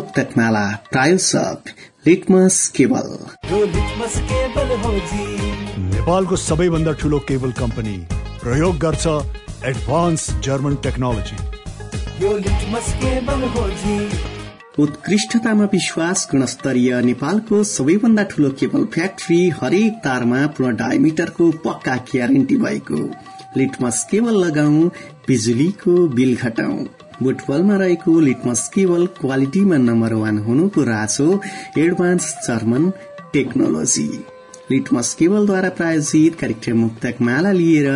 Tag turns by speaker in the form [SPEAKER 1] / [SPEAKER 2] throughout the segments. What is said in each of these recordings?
[SPEAKER 1] मुक्तकमाला प्रायोजक litmus cable
[SPEAKER 2] नेपालको सबैभन्दा ठुलो केबल कम्पनी प्रयोग गर्छ एडभान्स जर्मन टेक्नोलोजी
[SPEAKER 1] उत्कृष्टतामा विश्वास गुणस्तरीय नेपालको सबैभन्दा ठूलो केबल फ्याक्ट्री हरेक तारमा पूर्ण डायमिटरको पक्का ग्यारेन्टी भएको। लिटमस केबल लगाऊ बिजुलीको बिल घटाऊ बुटवलमा रहेको लिटमस केबल क्वालिटीमा नम्बर वान हुनुको राज हो। Advance German technology. लिटमस केबलद्वारा प्रायोजित कार्यक्रम मुक्तक माला लिएर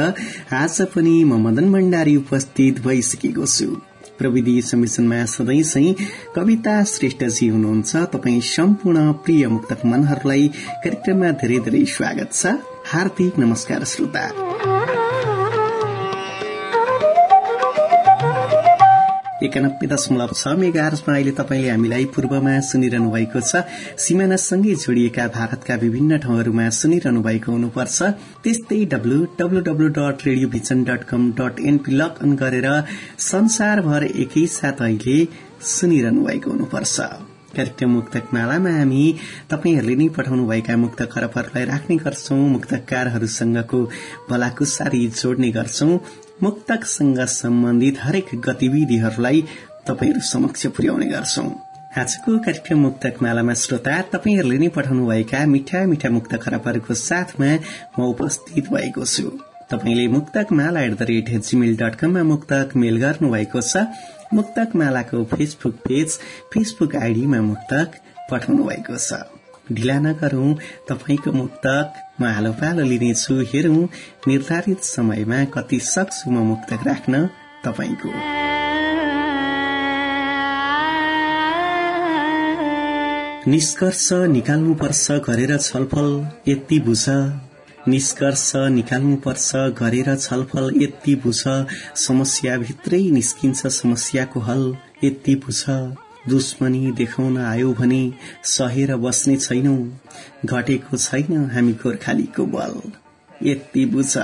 [SPEAKER 1] आज पनि म मदन भण्डारी उपस्थित भइसकेको छु। प्रविधि सधैँ चाहिँ कविता श्रेष्ठजी हुनुहुन्छ। तपाईँ सम्पूर्ण प्रिय मुक्तक मनहरूलाई कार्यक्रममा धेरै धेरै स्वागत छ। हार्दिक नमस्कार श्रोता। एकानब्बे दशमलव छ मेगार्समा अहिले तपाईँले हामीलाई पूर्वमा सुनिरहनु भएको छ। सिमानासँगै जोडिएका भारतका विभिन्न ठाउँहरूमा सुनिरहनु भएको हुनुपर्छ। त्यस्तै W dot Radiovision dot com dot NP log on गरेर संसारभर एकैसाथ अहिले सुनिरहनु भएको हुनुपर्छ। कार्यक्रम मुक्तक मालामा हामी तपाईँहरूले नै पठाउनुभएका मुक्त खरबहरूलाई राख्ने गर्छौं मुक्तकारहरूसँगको भलाकुसारी जोड्ने गर्छौं। मुक्तकसँग सम्बन्धित हरेक गतिविधिहरूलाई तपाईँहरू समक्ष पुर्याउने गर्छौं। आजको कार्यक्रम मुक्तक मालामा श्रोता तपाईँहरूले नै पठाउनुभएका मिठा मिठा मुक्त खराबहरूको साथमा म उपस्थित भएको छु। तपाईँले Muktak Mala at the rate Gmail dot कममा मुक्तक मेल गर्नुभएको छ। मुक्तक मालाको फेसबुक पेज फेसबुक आइडीमा मुक्तक पठाउनु भएको छ। ढिला नगरौं तपाईँको मुक्तक म आलो पालो लिनेछु। हेरौं निर्धारित समयमा कति सक्छु म मुक्तक राख्न तपाईँको। निष्कर्ष निकाल्नुपर्छ गरेर छलफल यति बुझ। निष्कर्ष निकाल्नुपर्छ गरेर छलफल यति बुझ। समस्याभित्रै निस्किन्छ समस्याको हल यति बुझ। दुश्मनी देखाउन आयो भने सहेर बस्ने छैनौ। घटेको छैन हामी गोर्खालीको बल। यति बुझ।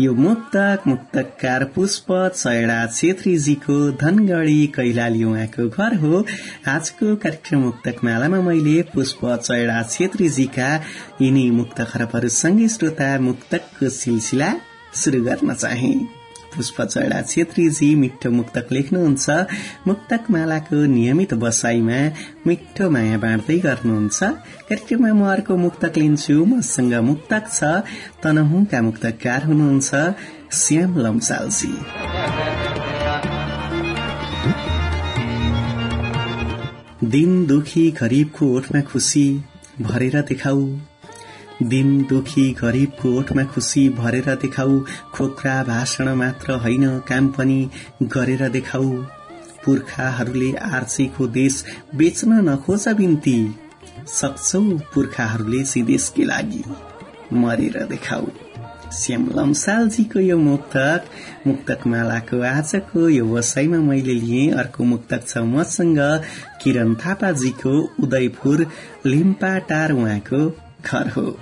[SPEAKER 1] यो मुक्तक मुक्तकार पुष्प चैडा छेत्रीजीको धनगढ़ी कैलाली उहाँको घर हो। आजको कार्यक्रम मुक्तक मालामा मैले पुष्प चैडा छेत्रीजीका यिनी मुक्त खरबहरूसँगै श्रोता मुक्तकको सिलसिला शुरू गर्न चाहे। पुष्प चढा छेत्रीजी मिठो मुक्तक लेख्नुहुन्छ। मुक्तक मालाको नियमित बसाईमा मिठो माया बाँड्दै गर्नुहुन्छ। कार्यक्रममा म अर्को मुक्तक लिन्छु। मसँग मुक्तक छ। तनहुका मुक्तकार हुनुहुन्छ श्याम लम्सालजी। दिन दुखी गरीबको ओठमा खुसी भरेर देखाऊ। दिन दुखी गरीबको ओठमा खुसी भरेर देखाऊ खोक्रा भाषण मात्र होइन काम पनि गरेर देखाऊ। पुर्खाहरूले आर्चेको देश बेच्न नखोज बिन्ती। सक्छौ पुर्खाहरूले सिदेशकै लागि मरेर देखाऊ। श्याम यो मुक्तक मुक्तक मालाको आजको यो वसाईमा मैले लिएँ अर्को मुक्तक छ मसँग किरण थापाजीको उदयपुर लिम्पाटार उहाँको घर हो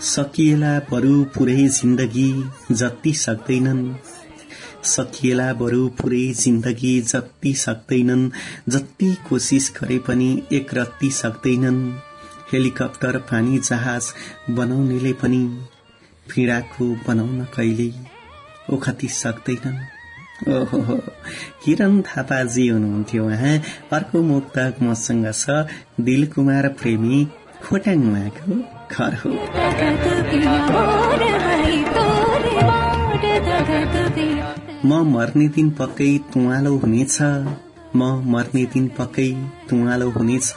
[SPEAKER 1] सकिएला बरु पुरै जिन्दगी जति सक्दैनन्। सकिएला बरु पुरै जिन्दगी जति सक्दैनन्। जति कोसिस गरे पनि एक रत्ती सक्दैनन्। हेलिकप्टर पानी जहाज बनाउनेले पनि पीड़ाको बनाउन कहिल्यै ओखती सक्दैनन्। ओहो। किरण थापाजी हुनुहुन्थ्यो उहाँ। अर्को मुक्तक मसँग छ दिलकुमार प्रेमी खोटाङ घर हो। म मर्ने दिन पक्कै तुवालो हुनेछ। म मर्ने दिन पक्कै तुवालो हुनेछ।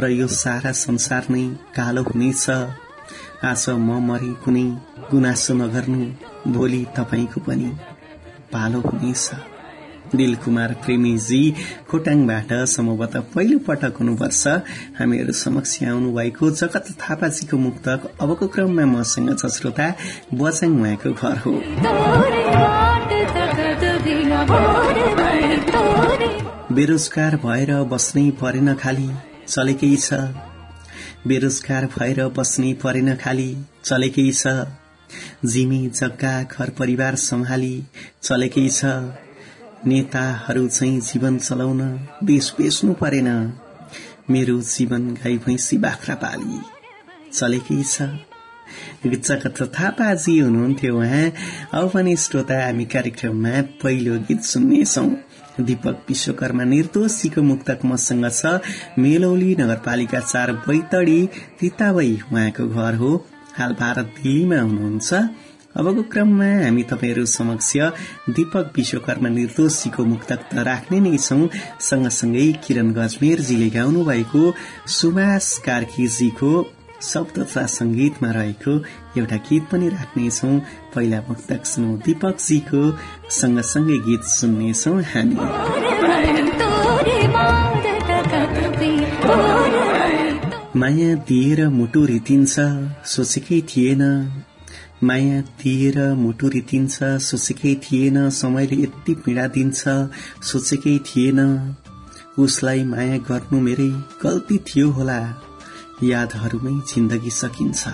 [SPEAKER 1] र यो सारा संसार नै कालो हुनेछ। आज म मरे कुनै गुनासो नगर्नु भोलि तपाईँको पनि। पालो हुनेछ। दिलकुमार प्रेमीजी खोटाङबाट सम्भवतः पहिलो पटक हुनुपर्छ। हामीहरू समक्ष आउनु भएको जगत थापाजीको मुक्तक। अबको क्रममा मसँग छ श्रोता बजाङ उहाँको घर हो। बेरोजगार भएर बस्नै परेन खाली चलेकै छ। बेरोजगार भएर बस्नै परेन खाली चलेकै छ। जिमी जग्गा घर परिवार सम्हाली चलेकै छ। नेताहरू चाहिँ जीवन चलाउन देश बेच्नु परेन। मेरो जीवन गाई भैँसी बाख्रा पाली। चलेकै छ। जगत थापाजी हुनुहुन्थ्यो उहाँ अब पनि श्रोता हामी कार्यक्रममा पहिलो गीत सुन्नेछौ। दीपक विश्वकर्मा निर्दोषीको मुक्तक मसँग छ। मेलौली नगरपालिका चार बैतडी तितावै उहाँको घर हो। हाल भारत दिल्लीमा हुनुहुन्छ। अबको क्रममा हामी तपाईँहरू समक्ष दीपक विश्वकर्मा निर्दोषीको मुक्तक राख्ने नै छौं। सँगसँगै किरण गजमेरजीले गाउनु भएको सुभाष कार्कीजीको शब्द तथा संगीतमा रहेको एउटा गीत पनि राख्नेछौ पहिला मुक्तक सुनौ दीपकजीको सँगसँगै गीत सुन्नेछौ हामी। माया दिएर मुटु रितिन्छ सोचेकै थिएन। माया दिएर मुटु रितिन्छ सोचेकै थिएन। समयले यति पीड़ा दिन्छ सोचेकै थिएन। उसलाई माया गर्नु मेरै गल्ती थियो होला। यादहरूमै जिन्दगी सकिन्छ।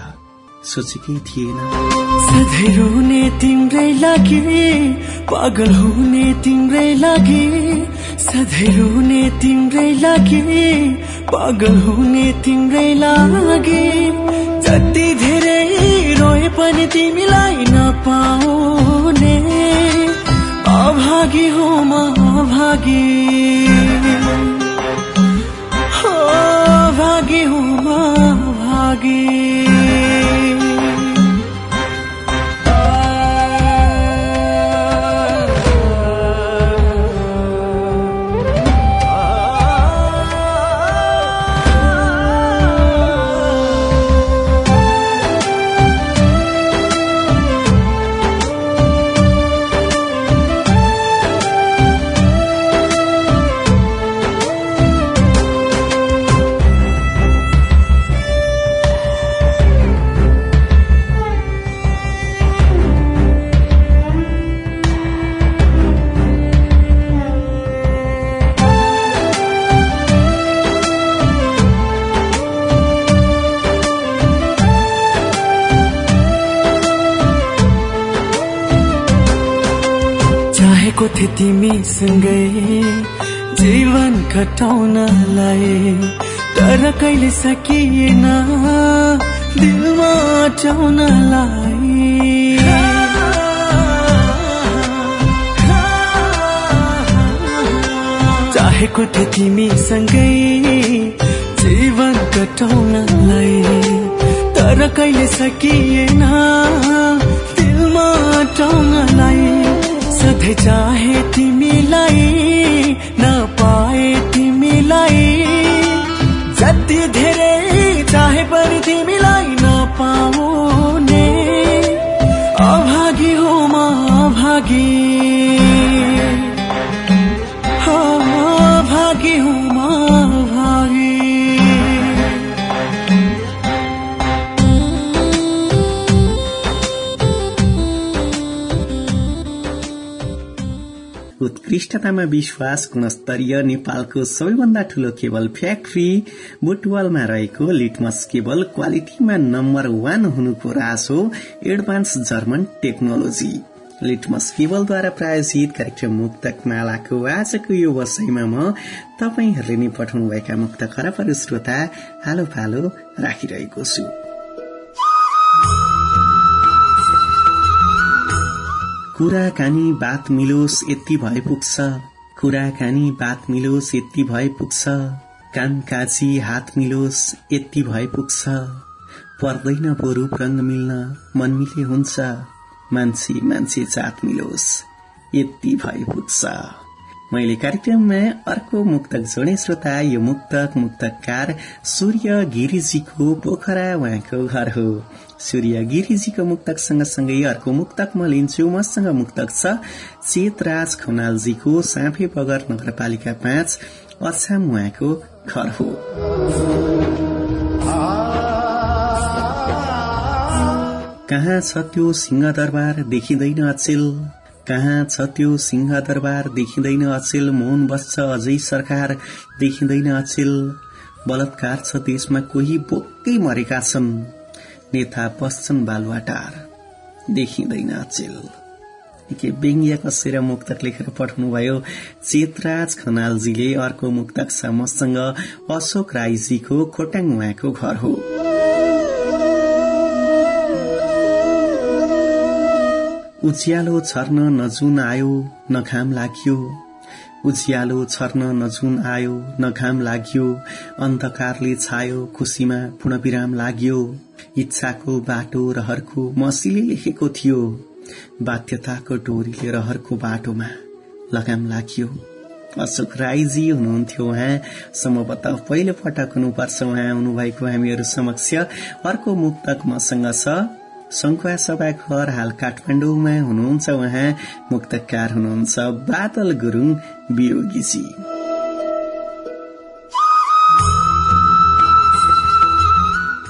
[SPEAKER 1] सोचेकै थिएन।
[SPEAKER 3] सधैँ रोने तिम्रै लागि पागल हुने तिम्रै लागि सधैँ रोने तिम्रै लागि पागल हुने तिम्रै लागि। जति धेरै रोए पनि तिमीलाई नपाउने अभागी हो म अभागी भागी हो तिमीसँगै जीवन कटाउनलाई तर कहिले सकिएन। दिलमा अटाउनलाई चाहेको थिए तिमीसँगै जीवन कटाउनलाई। तर कहिले सकिएन। दिलमा अटाउनलाई सधैँ चाहे तिमीलाई नपाए
[SPEAKER 1] उत्कृष्टतामा विश्वास गुणस्तरीय नेपालको सबैभन्दा ठूलो केबल फ्याक्ट्री बुटवालमा रहेको लिटमस केबल क्वालिटीमा नम्बर वान हुनुको राज हो एडभान्स जर्मन टेक्नोलोजी। लिटमस केबलद्वारा प्रायोजित कार्यक्रम मुक्तक मालाको आजको यो वसाईमा म तपाईँहरूले नै पठाउनुभएका मुक्त खराबहरू श्रोता हालो पालो राखिरहेको छु। कुराकानी बात मिलोस् यति भए पुग्छ। कुराकानी बात मिलोस् यति भए पुग्छ। कान काजी हात मिलोस् यति भए पुग्छ। पर्दैन पो रूप रंग मिल्न मन मिले हुन्छ। मान्छे मान्छे जात मिलोस् यति भए पुग्छ। मैले कार्यक्रममा अर्को मुक्तक जोडे श्रोता यो मुक्तक मुक्तकार सूर्य गिरिजीको पोखरा उहाँको घर हो। सूर्य गिरिजीको मुक्तक सँगसँगै अर्को मुक्तक म लिन्छु मसँग मुक्तक छ। चेतराज खनालजीको साँफे बगर नगरपालिका पाँच अछाम उहाँको घर हो। कहाँ छ त्यो सिंहदरबार देखिँदैन अचेल? कहाँ छ त्यो सिंहदरबार देखिँदैन अचेल? मौन बस्छ अझै सरकार देखिँदैन अचेल? बलात्कार छ देशमा कोही बोक्कै मरेका छन्। नेता बस्छन् बालुवाटार। देखिँदैन अचेल। निकै व्यङ्ग्य कसेर मुक्तक लेखेर पठाउनुभयो चेतराज खनालजीले अर्को मुक्तक छ मसँग। अशोक राईजीको खोटाङ उहाँको घर हो। उज्यालो छर्न नजुन आयो न घाम लाग्यो। उज्यालो छर्न नजुन आयो न घाम लाग्यो अन्धकारले छायो खुसीमा पूर्णविराम लाग्यो। इच्छाको बाटो रहरको मसीले लेखेको थियो। बाध्यताको डोरीले रहरको बाटोमा लगाम लाग्यो। अशोक राईजी हुनुहुन्थ्यो उहाँ। सम्भवतः पहिलो पटक हुनुपर्छ उहाँ। आउनुभएको हामीहरू समक्ष अर्को मुक्तक मसँग छ। शङ्खुवा सभा घर हाल काठमाडौँमा हुनुहुन्छ उहाँ मुक्तकार हुनुहुन्छ बादल गुरूङ वियोगीजी।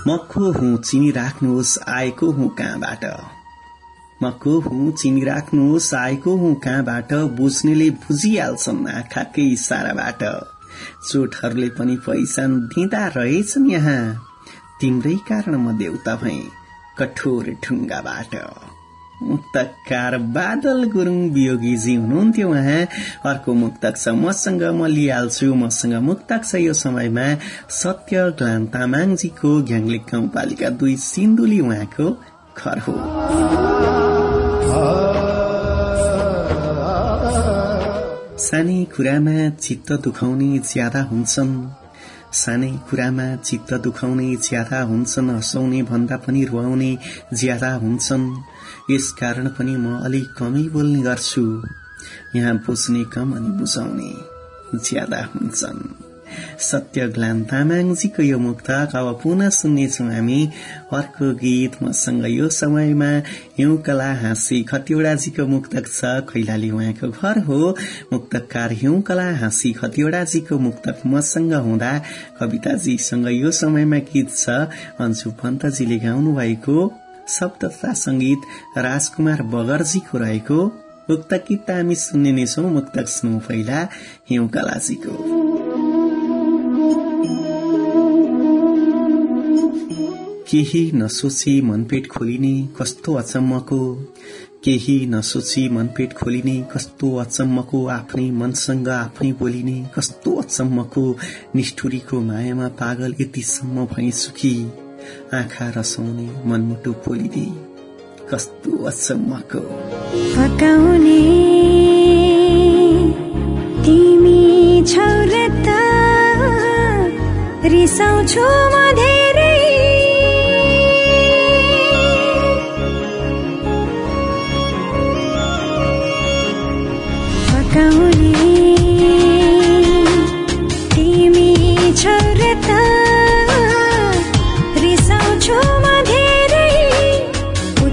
[SPEAKER 1] मको हुँ चिनी राख्नुहोस् आएको हुँ कहाँबाट? मको हुँ चिनी राख्नुहोस् आएको हुँ कहाँबाट? बुझ्नेले बुझिहाल्छन् आँखाकै इसाराबाट। चोटहरूले पनि पहिचान दिँदा रहेछन् यहाँ। तिम्रै कारण म देउता भए। कठोर ढुङ्गाबाट। मुक्तकार बादल गुरुङ वियोगीजी हुनुहुन्थ्यो उहाँ। अर्को मुक्तक छ मसँग म लिइहाल्छु मसँग मुक्तक छ यो समयमा। सत्य ग्लान तामाङजीको घ्याङलिक गाउँपालिका दुई सिन्धुली उहाँको घर हो। सानै कुरामा चित्त दुखाउने ज्यादा हुन्छन्। सानै कुरामा चित्त दुखाउने ज्यादा हुन्छन् हँसाउने भन्दा पनि रुवाउने ज्यादा हुन्छन्। यस कारण पनि म अलिक कमै बोल्ने गर्छु। यहाँ बुझ्ने कम अनि बुझाउने ज्यादा हुन्छन्। सत्य ग्लान तामाङजीको यो मुक्तक अब पुनः सुन्नेछौ हामी अर्को गीत मसँग यो समयमा हिउँकला हाँसी खतिवड़ाजीको मुक्तक छ खैलाली उहाँको घर हो मुक्तकार हिउँकला हाँसी खतिवड़ाजीको मुक्तक मसँग हुँदा कविताजीसँग यो समयमा गीत छ अन्सु पन्तजीले गाउनु भएको शब्द तथा संगीत राजकुमार बगरजीको रहेको उक्त गीत हामी सुन्ने नै छौं मुक्तक सुनौ पहिला हिउँकलाजीको केही नसोची मनपेट खोलिने कस्तो अचम्मको? केही नसोची मनपेट खोलिने कस्तो अचम्मको? आफ्नै मनसँग आफै बोलिने कस्तो अचम्मको? निष्ठुरीको मायामा पागल यतिसम्म भई सुखी। आँखा रसाउने मनमुटु पोलिने कस्तो अचम्मको?
[SPEAKER 4] पकाउने तिमी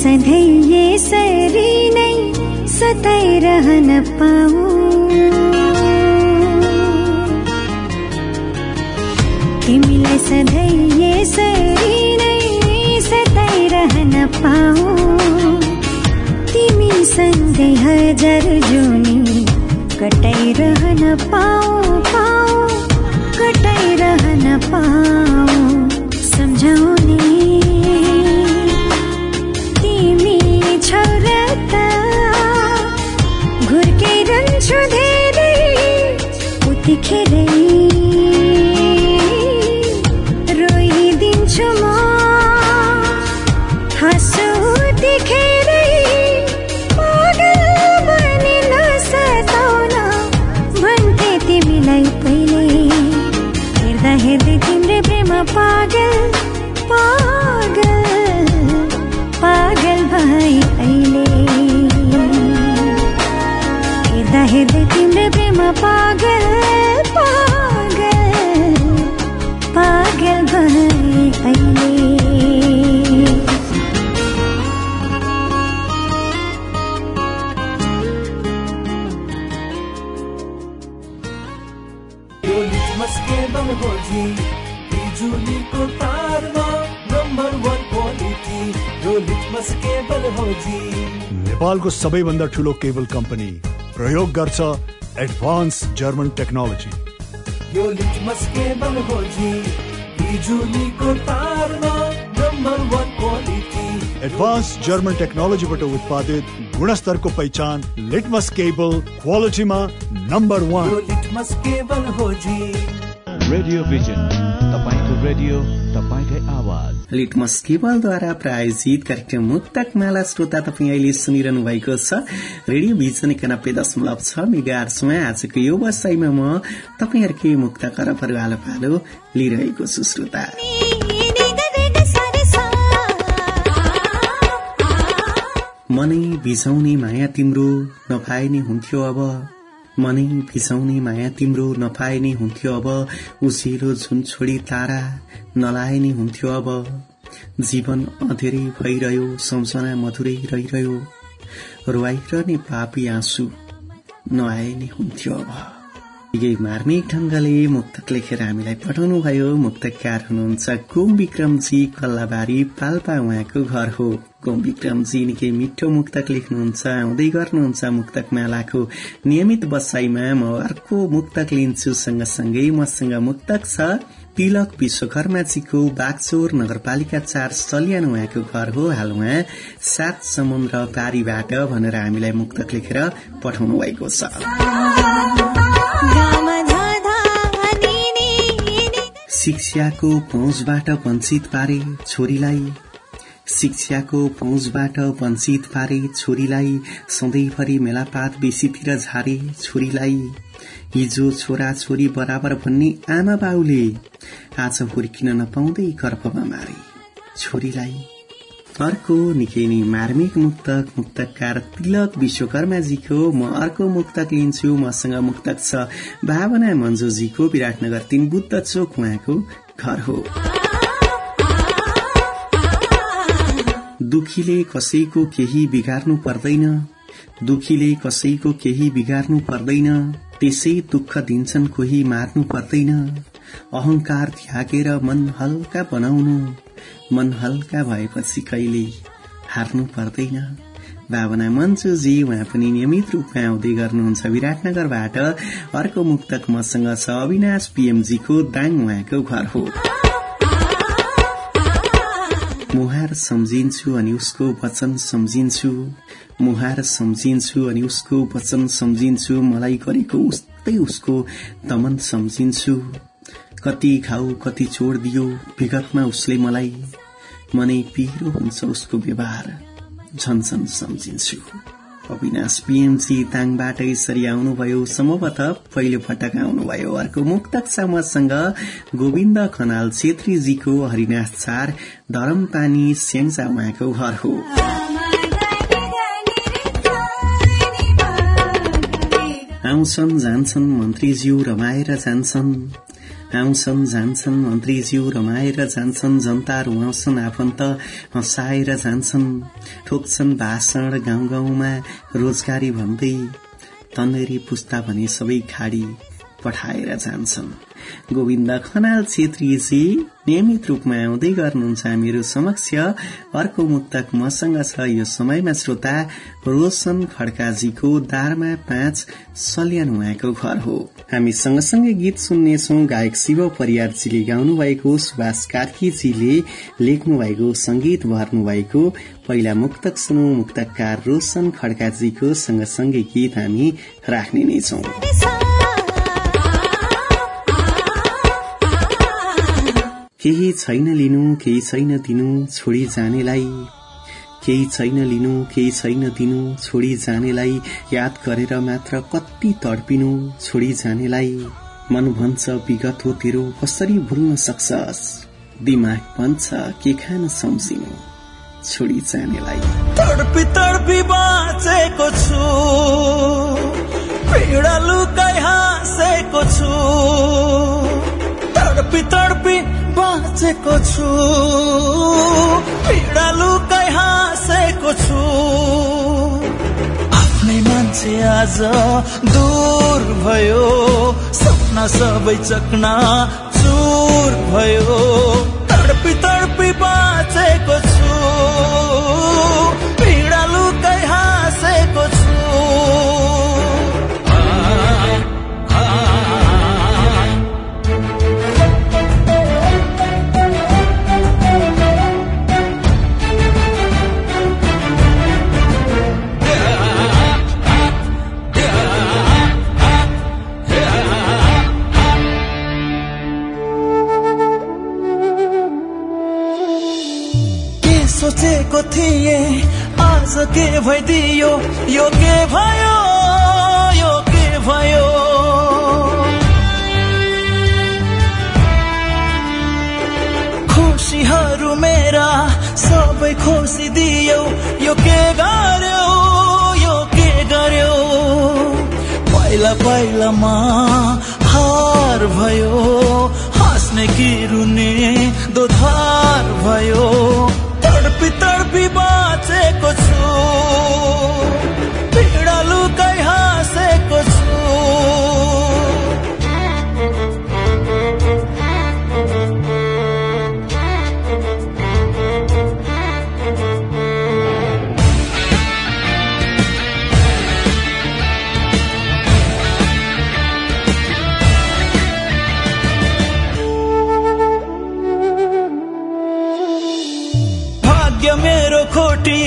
[SPEAKER 4] सधैँ यसरी नै सताइरहन पाऊ। तिमीलाई सधैँ यसरी रहन पाऊ। तिमी सँगै हजार जुनी कटाइरहन पाऊ पाऊ कटाइरहन पाऊ। सम्झाउने छौ र त घुर्केरहन्छु धेरै उतिखेरै
[SPEAKER 5] यो लिटमस केबल हो जी बिजुलीको तारमा नम्बर वान क्वालिटी यो लिटमस केबल हो जी
[SPEAKER 2] नेपालको सबैभन्दा ठुलो केबल कम्पनी प्रयोग गर्छ एडभान्स जर्मन टेक्नोलोजी
[SPEAKER 5] यो लिटमस केबल हो जी बिजुलीको तारमा number one quality
[SPEAKER 2] advance German टेक्नोलोजीबाट उत्पादित गुणस्तरको पहिचान लिटमस केबल क्वालिटीमा नम्बर वान
[SPEAKER 5] लिटमस केबल हो जी।
[SPEAKER 6] रेडियो भिजन तपाईँको रेडियो तपाईँकै आवाज।
[SPEAKER 1] लिटमस केबलद्वारा प्रायोजित कार्यक्रम मुक्तक माला श्रोता तपाईँ अहिले सुनिरहनु भएको छ। रेडियो भिजन एकानब्बे दशमलव छ मेगार्समा आजको यो वसाईमा म तपाईँहरूकै मुक्त करपहरू आलो पालो लिइरहेको छु श्रोता। मनै भिजाउने माया तिम्रो नपाए नि हुन्थ्यो अब। मनै भिजाउने माया तिम्रो नपाए नि हुन्थ्यो अब। उसिलो झुन छोडी तारा नलाए नि हुन्थ्यो अब। जीवन अधेरै भइरह्यो सम्झना मधुरै रहिरह्यो। रुवाइरहने पापी आँसु नआए नि हुन्थ्यो अब। यही मार्मिक ढंगले मुक्तक लेखेर हामीलाई पठाउनु भयो मुक्तकार हुनुहुन्छ कुम विक्रमजी कल्लाबारी पाल्पा उहाँको घर हो। कुम विक्रमजी निकै मिठो मुक्तक लेख्नुहुन्छ आउँदै गर्नुहुन्छ मुक्तक मालाको। नियमित बसाईमा म अर्को मुक्तक लिन्छु सँगसँगै मसँग मुक्तक छ तिलक विश्वकर्माजीको बागचोर नगरपालिका चार सल्यान उहाँको घर हो। हाल उहाँ सात समुद्र पारीबाट भनेर हामीलाई मुक्तक लेखेर पठाउनु भएको छ। शिक्षाको पहुँचबाट वञ्चित पारे छोरीलाई। शिक्षाको पहुँचबाट वञ्चित पारे छोरीलाई। सधैँभरि मेलापात बेसीतिर झारे छोरीलाई। हिजो छोरा छोरी बराबर भन्ने आमा बाउले आज हुर्किन नपाउँदै गर्भमा मारे छोरीलाई। अर्को निकै नै मार्मिक मुक्तक मुक्तकार तिलक विश्वकर्माजीको म अर्को मुक्तक लिन्छु मसँग मुक्तक छ भावना मन्जुजीको विराटनगर तीन बुद्ध चोक उहाँको घर हो। दुखीले कसैको केही बिगार्नु पर्दैन दुखीले कसैको केही बिगार्नु पर्दैन त्यसै दुःख दिन्छन् कोही मार्नु पर्दैन। अहंकार त्यागेर मन हल्का बनाउनु। मन हल्का भएपछि कहिले हार्नु पर्दैन। भावना मन्चुजी उहाँ पनि नियमित रूपमा आउँदै गर्नुहुन्छ विराटनगरबाट। अर्को मुक्तक मसँग छ अविनाश पीएमजीको दाङ उहाँको घर हो। मुहार सम्झिन्छु अनि उसको वचन सम्झिन्छु। मुहार सम्झिन्छु अनि उसको वचन सम्झिन्छु। मलाई गरेको उस्तै उसको दमन सम्झिन्छु। कति घाउ कति चोड दियो विगतमा उसले मलाई मनै पिरो हुन्छ उसको व्यवहार। झन्झन सम्झिन्छु। अविनाश पिएमजी ताङबाट यसरी आउनुभयो सम्भवतः पहिलो पटक आउनुभयो। अर्को मुक्तक छ मसँग गोविन्द खनाल छेत्रीजीको हरिनाथ चार धरम पानी स्याङ्जा उहाँको घर हो। आउँछन् जान्छन् मन्त्रीज्यू रमाएर जान्छन्। आउँछन् जान्छन् मन्त्रीज्यू रमाएर जान्छन् जनता रुवाउँछन् आफन्त हँसाएर जान्छन् ठोक्छन् भाषण गाउँ गाउँमा रोजगारी भन्दै तन्नेरी पुस्ता भने सबै खाडी पठाएर जान्छन् गोविन्द खनाल छेत्रीजी नियमित रूपमा आउँदै गर्नुहुन्छ हामीहरू समक्ष। अर्को मुक्तक मसँग छ यो समयमा श्रोता रोशन खड्काजीको दारमा पाँच सल्यान उहाँको घर हो। हामी सँगसँगै गीत सुन्नेछौ गायक शिव परियारजीले गाउनु भएको सुभाष कार्कीजीले लेख्नु भएको संगीत भर्नु भएको पहिला मुक्तक सुनौ मुक्तकार रोशन खड्काजीको सँगसँगै गीत हामी राख्ने नै छौं। केही छैन लिनु केही छैन दिनु छोडी जानेलाई। केही छैन लिनु केही छैन दिनु छोडी जानेलाई। याद गरेर मात्र कति तडपिनु छोडी जानेलाई। मन भन्छ विगत हो तेरो कसरी भुल्न सक्छस्? दिमाग भन्छ के खान सम्झिनु छोडी जानेलाई।
[SPEAKER 5] तडपी तडपी बाँचेको छु। पीडा लुकाइ हाँसेको छु। तडपी तडपी बाँचेको छु। पीडा लुकाइ हाँसेको छु। आफ्नै मान्छे आज दूर भयो। सपना सबै चकना चुर भयो। तडपी तडपी बाँचेको थिए। आज के भइदियो यो के भयो यो के भयो। खुसीहरू मेरा सबै खुसी दियो। यो के गर्यो यो के गर्यो। पहिला पहिलामा हार भयो हाँस्ने कि रुने दोधार भयो। बाँचेको छु पीडा लुकाइ हाँसेको छु भाग्य मेरो खोटी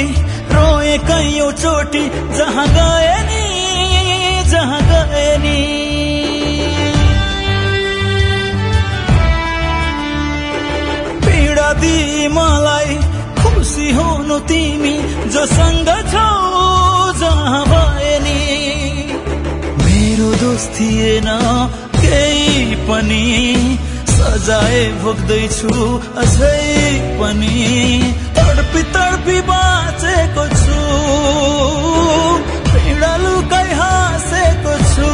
[SPEAKER 5] रोए कैयौँ चोटी जहाँ गए नि जहाँ गए नि। पीडा दिई मलाई खुसी हुनु तिमी जोसँग छौ जहाँ भए नि। मेरो दोष थिएन केही पनि सजाय भोग्दैछु अझै पनि। तडपी तडपी बाँचेको छु पीडा लुकाइ हाँसेको छु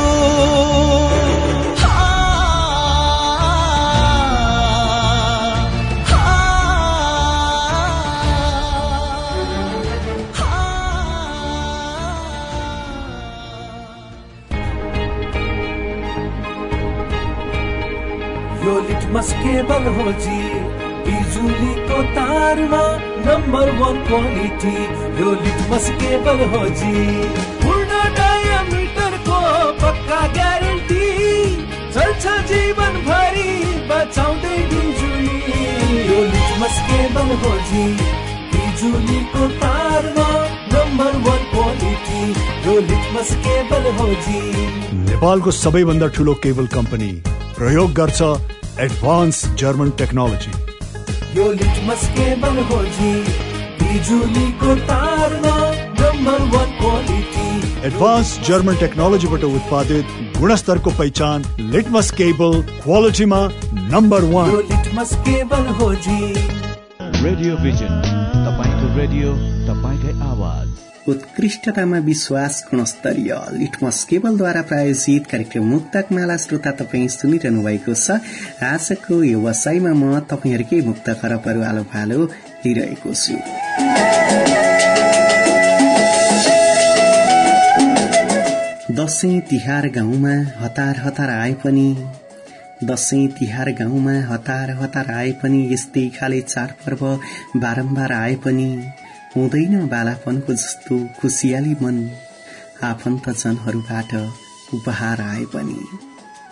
[SPEAKER 5] यो लिटमस केबल हो जी। बिजुलीको तारमा नम्बर वान क्वालिटी। यो लिटमस केबल हो जी। पूर्ण डायामिटरको पक्का ग्यारेन्टी। चल्छ जीवन भरि बचाउँदै बिजुली। यो लिटमस केबल हो जी। बिजुलीको तारमा नम्बर वान क्वालिटी। यो लिटमस केबल हो जी।
[SPEAKER 2] नेपालको सबैभन्दा ठुलो केबल कम्पनी प्रयोग गर्छ एडभान्स जर्मन टेक्नोलोजी।
[SPEAKER 5] यो लिटमस केबल हो जी। बिजुलीको तारमा number one quality
[SPEAKER 2] advance German टेक्नोलोजीबाट उत्पादित गुणस्तरको पहिचान लिटमस केबल क्वालिटीमा नम्बर
[SPEAKER 5] यो
[SPEAKER 2] वान
[SPEAKER 5] लिटमस केबल हो जी।
[SPEAKER 6] रेडियो भिजन तपाईँको रेडियो तपाईँकै आवाज।
[SPEAKER 1] उत्कृष्टतामा विश्वास गुणस्तरीय। लिटमस केबलद्वारा प्रायोजित कार्यक्रम मुक्तक माला श्रोता तपाईँ सुनिरहनु भएको छ। आजको यो वसाईमा म तपाईँहरूकै मुक्त खरबहरू आलो फालो लिइरहेको छु। दशैं तिहार गाउँमा हतार हतार आए पनि दसैँ तिहार गाउँमा हतार हतार आए पनि यस्तै खाले चाडपर्व बारम्बार आए पनि हुँदैन बालापनको जस्तो खुसियाली मन आफन्तजनहरूबाट उपहार आए पनि।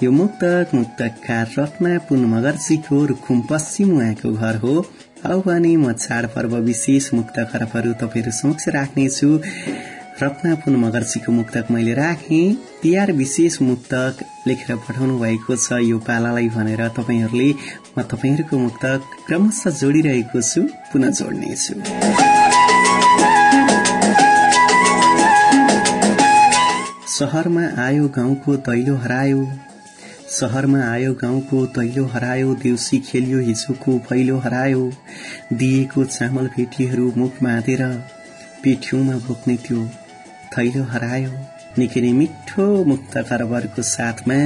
[SPEAKER 1] यो मुक्तक मुक्तकार रत्ना पुन मगर्जीको रुखुम पश्चिम उहाँको घर हो। अब भने म चाडपर्व विशेष मुक्त खरबहरू तपाईँहरू समक्ष राख्नेछु। रत्ना पुन मगर्जीको मुक्तक मैले राखे। तिहार विशेष मुक्तक लेखेर पठाउनु भएको छ यो पालालाई भनेर तपाईँहरूले म तपाईँहरूको मुक्तक क्रमशः जोडिरहेको छु पुनः जोड्नेछु। शहरमा आयो गाउँको दैलो हरायो। शहरमा आयो गाउँको तैलो हरायो देउसी खेलियो हिजोको पहिलो हरायो। दिएको चामल भेटीहरू मुख बाँधेर पिठ्यौमा बोक्ने त्यो थैलो हरायो। निकै नै मिठो मुक्त करबरको साथमा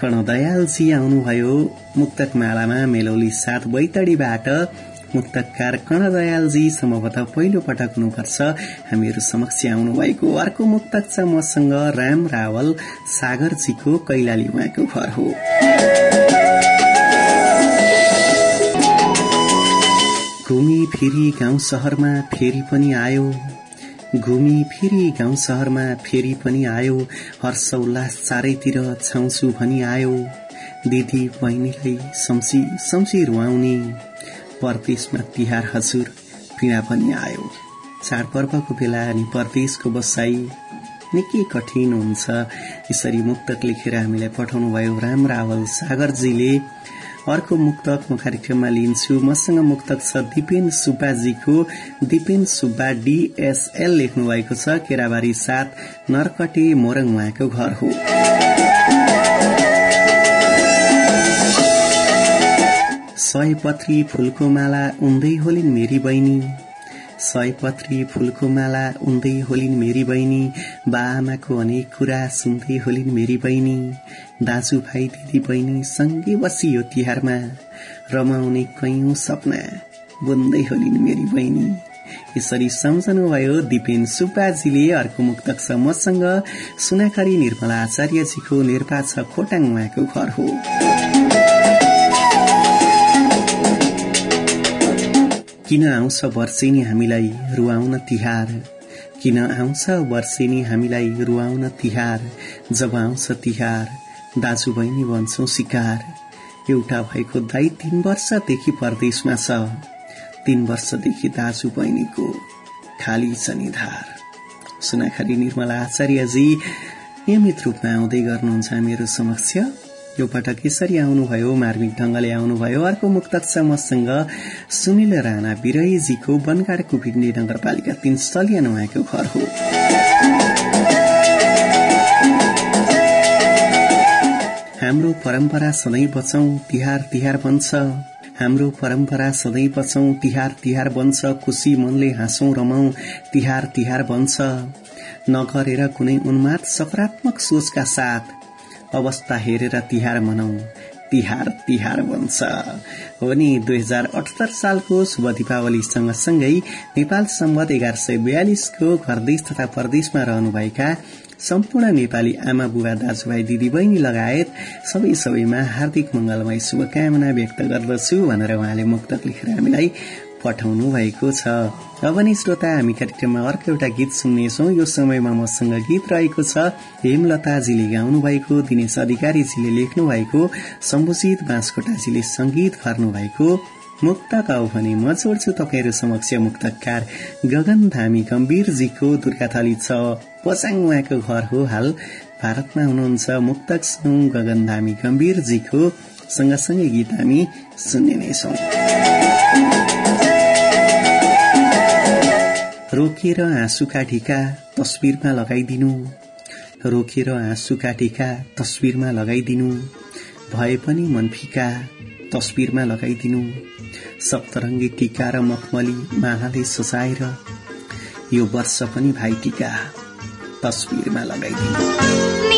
[SPEAKER 1] कर्णदयालजी आउनुभयो। मुक्तक मालामा मेलौली साथ बैतडीबाट मुक्तकार कर्णदयालजी सम्भवतः पहिलो पटक हुनुपर्छ। हामीहरू समक्ष आउनु भएको अर्को मुक्तक छ मसँग राम रावल सागरजीको कैलाली उहाँको घर हो। घुमी फेरि गाउँ शहरमा फेरि पनि आयो। घुमी फेरि गाउँ शहरमा फेरि पनि आयो। हर्ष उल्लास चारैतिर छाउँछु भनी आयो। दिदी बहिनीलाई सम्सी सम्सी रुवाउने परदेशमा तिहार हजुर पीडा पनि आयो। चाडपर्वको बेला अनि परदेशको बसाई निकै कठिन हुन्छ। यसरी मुक्तक लेखेर हामीलाई पठाउनु भयो राम रावल सागरजीले। अर्को मुक्तक म कार्यक्रममा लिन्छु। मसँग मुक्तक छ दिपेन सुब्बाजीको। दिपेन सुब्बा डीएसएल लेख्नु भएको छ। केराबारी साथ नरकटे मोरङ उहाँको घर हो। सयपत्री फूलको माला उन्दै होलिन् मेरी बहिनी। सयपत्री फूलको माला उन्दै होलिन् मेरी बहिनी। बाआमाको अनेक कुरा सुन्दै होलिन् मेरी बहिनी। दाजुभाइ दिदी बहिनी सँगै बसियो तिहारमा। रमाउने कैयौं सपना बुन्दै होलिन् मेरी बहिनी। यसरी सम्झनुभयो दिपेन सुब्बाजीले अर्को मुक्तक छ मसँग। सुनाखरी निर्मला आचार्यजीको निर्पा छ खोटाङ उहाँको घर हो। किन आउँछ वर्षेनी हामीलाई रुवाउन तिहार? किन आउँछ वर्षेनी हामीलाई रुवाउन तिहार? जब आउँछ तिहार दाजु बहिनी भन्छौ शिकार। एउटा भएको दाई तीन वर्षदेखि परदेशमा छ। तीन वर्षदेखि दाजु बहिनीको खाली छ निधार सुनाखरी निर्मला आचार्यजी नियमित रूपमा आउँदै गर्नुहुन्छ मेरो समक्ष। यो पटक यसरी आउनुभयो मार्मिक ढंगले आउनुभयो। अर्को मुक्तक छ मसँग सुनिल राणा बिरहीजीको बनगाड कुभिड्ने नगरपालिका तीन सलियन उहाँको घर हो। हाम्रो परम्परा सधैँ बचौं तिहार तिहार बन्छ। हाम्रो परम्परा सधैँ बचौं तिहार तिहार बन्छ। खुसी मनले हाँसौं रमाउँ तिहार तिहार बन्छ। नगरेर कुनै उन्माद सकारात्मक सोचका साथ अवस्था हेरेर तिहार मनाउ। तिहार तिहार बन्छ हो नि दुई हजार अठहत्तर सालको शुभ दीपावली सँगसँगै नेपाल सम्बत एघार सय बयालिसको घरदेश तथा परदेशमा रहनुभएका सम्पूर्ण नेपाली आमा बुवा दाजुभाइ दिदी बहिनी लगायत सबै सबैमा हार्दिक मंगलमय शुभकामना व्यक्त गर्दछु भनेर उहाँले मुक्तक लेखेर हामीलाई पठाउनु भएको छ। अब नि श्रोता हामी कार्यक्रममा अर्को एउटा गीत सुन्नेछौ। यो समयमा मसँग गीत रहेको छ हेमलताजीले गाउनु भएको दिनेश अधिकारीजीले लेख्नु भएको सम्बोजित बाँसकोटाजीले संगीत भर्नु भएको मुक्तक आऊ भने म जोड्छु तपाईँहरू समक्ष मुक्तकार गगन धामी गम्भीरजीको दुर्गाथली छ। पचाङ उहाँको घर हो हाल। भारतमा हुनुहुन्छ मुक्तक सुनौ गगन धामी गम्भीरजीको। सँगसँगै गीत हामी सुन्ने नै छौं। रोकेर आँसुका ढिका तस्विरमा लगाइदिनु। रोकेर आँसुका ढिका तस्विरमा लगाइदिनु। भए पनि मन फिका तस्विरमा लगाइदिनु। सप्तरङ्गी टिका र मखमली मालाले सजाएर यो वर्ष पनि भाइ टिका तस्विरमा लगाइदिनु।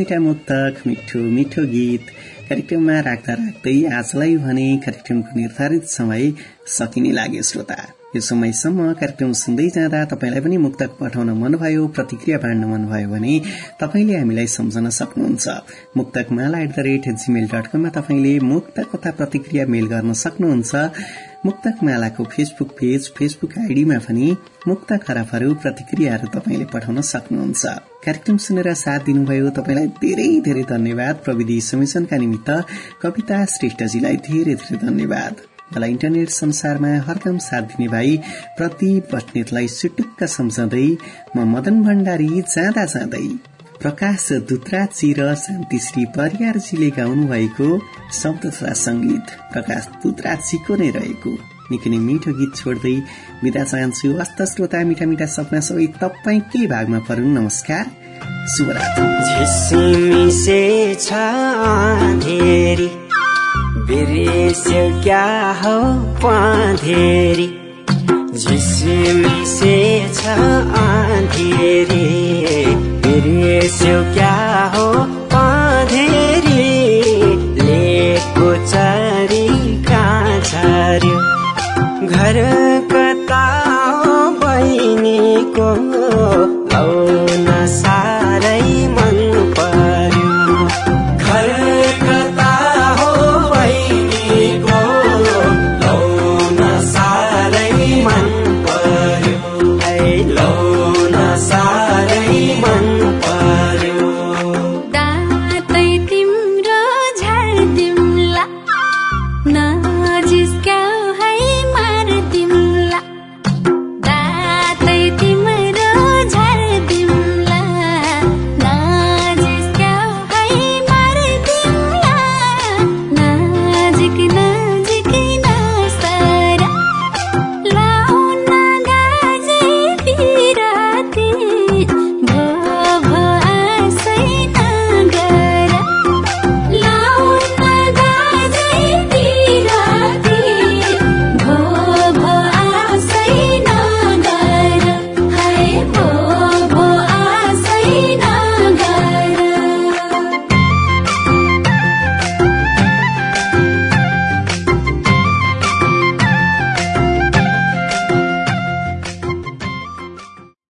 [SPEAKER 1] मिठा मुक्तक मिठो मिठो गीत। कार्यक्रममा राख्दा राख्दै आजलाई भने कार्यक्रमको निर्धारित समय सकिने लाग्यो श्रोता। यो समयसम्म कार्यक्रम सुन्दै जाँदा तपाईँलाई पनि मुक्तक पठाउन मनभयो प्रतिक्रिया बाँड्न मनभयो भने तपाईँले हामीलाई सम्झन सक्नुहुन्छ। Muktak Mala at the rate Gmail dot कममा तपाईँले मुक्त तथा प्रतिक्रिया मेल गर्न सक्नुहुन्छ। मुक्तक मालाको फेसबुक पेज फेसबुक आइडीमा पनि मुक्त खराबहरू प्रतिक्रियाहरू तपाईँले पठाउन सक्नुहुन्छ। कार्यक्रम सुनेर साथ दिनुभयो तपाईँलाई धेरै धेरै धन्यवाद। प्रविधि संयोजनका निमित्त कविता श्रेष्ठजीलाई धेरै धेरै धन्यवाद। मलाई इन्टरनेट संसारमा हरदम साथ दिने भाइ प्रति बस्नेतलाई सुटुक्क सम्झँदै म मदन भण्डारी जाँदा जाँदै प्रकाश दुत्राजी र शान्तिश्री परियारजीले गाउनु भएको शब्द तथा संगीत प्रकाश दुत्राजीको नै रहेको। निकै नै मिठो गीत छोड्दै बिदा चाहन्छु। हस्त श्रोता मिठा मिठा सपना सबै तपाईँकै भागमा परुन्? नमस्कार। शुभरात्री।
[SPEAKER 7] छ रेस्यो क्या हो? अँधेरी लेखको चारी का छार्यो घर कता हो बहिनीको